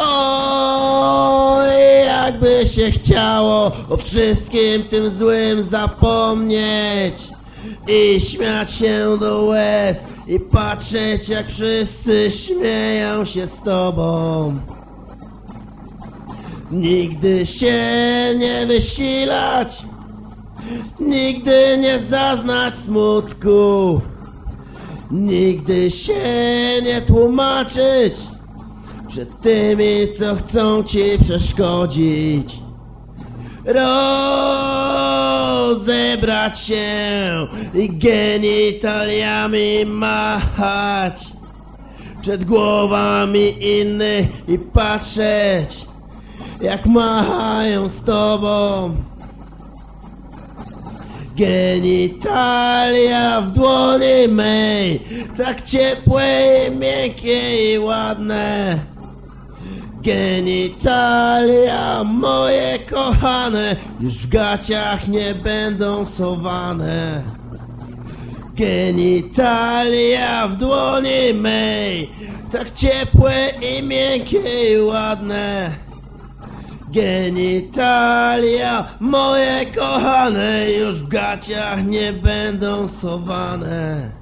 O, jakby się chciało o wszystkim tym złym zapomnieć i śmiać się do łez i patrzeć jak wszyscy śmieją się z tobą. Nigdy się nie wysilać, nigdy nie zaznać smutku, nigdy się nie tłumaczyć przed tymi, co chcą ci przeszkodzić. Rozebrać się i genitaliami machać przed głowami innych i patrzeć, jak machają z tobą. Genitalia w dłoni mej, tak ciepłe i miękkie i ładne. Genitalia moje kochane, już w gaciach nie będą sowane. Genitalia w dłoni mej, tak ciepłe i miękkie i ładne. Genitalia moje kochane, już w gaciach nie będą sowane.